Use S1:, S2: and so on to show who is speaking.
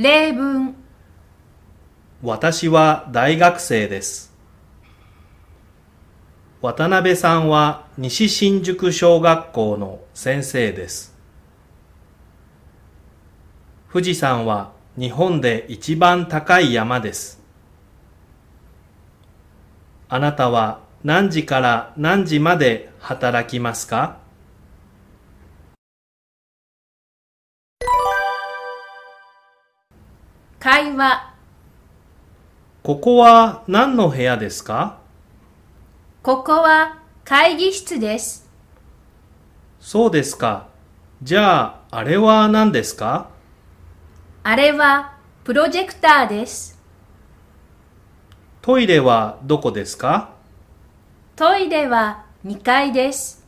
S1: 例文
S2: 私は大学生です。渡辺さんは西新宿小学校の先生です。富士山は日本で一番高い山です。あなたは何時から何時まで働きますか？
S1: 会話
S2: ここは何の部屋ですか？
S1: ここは会議室です。
S2: そうですか。じゃあ、あれは何ですか？
S1: あれはプロジェクターです。
S2: トイレはどこですか？
S1: トイレは2階です。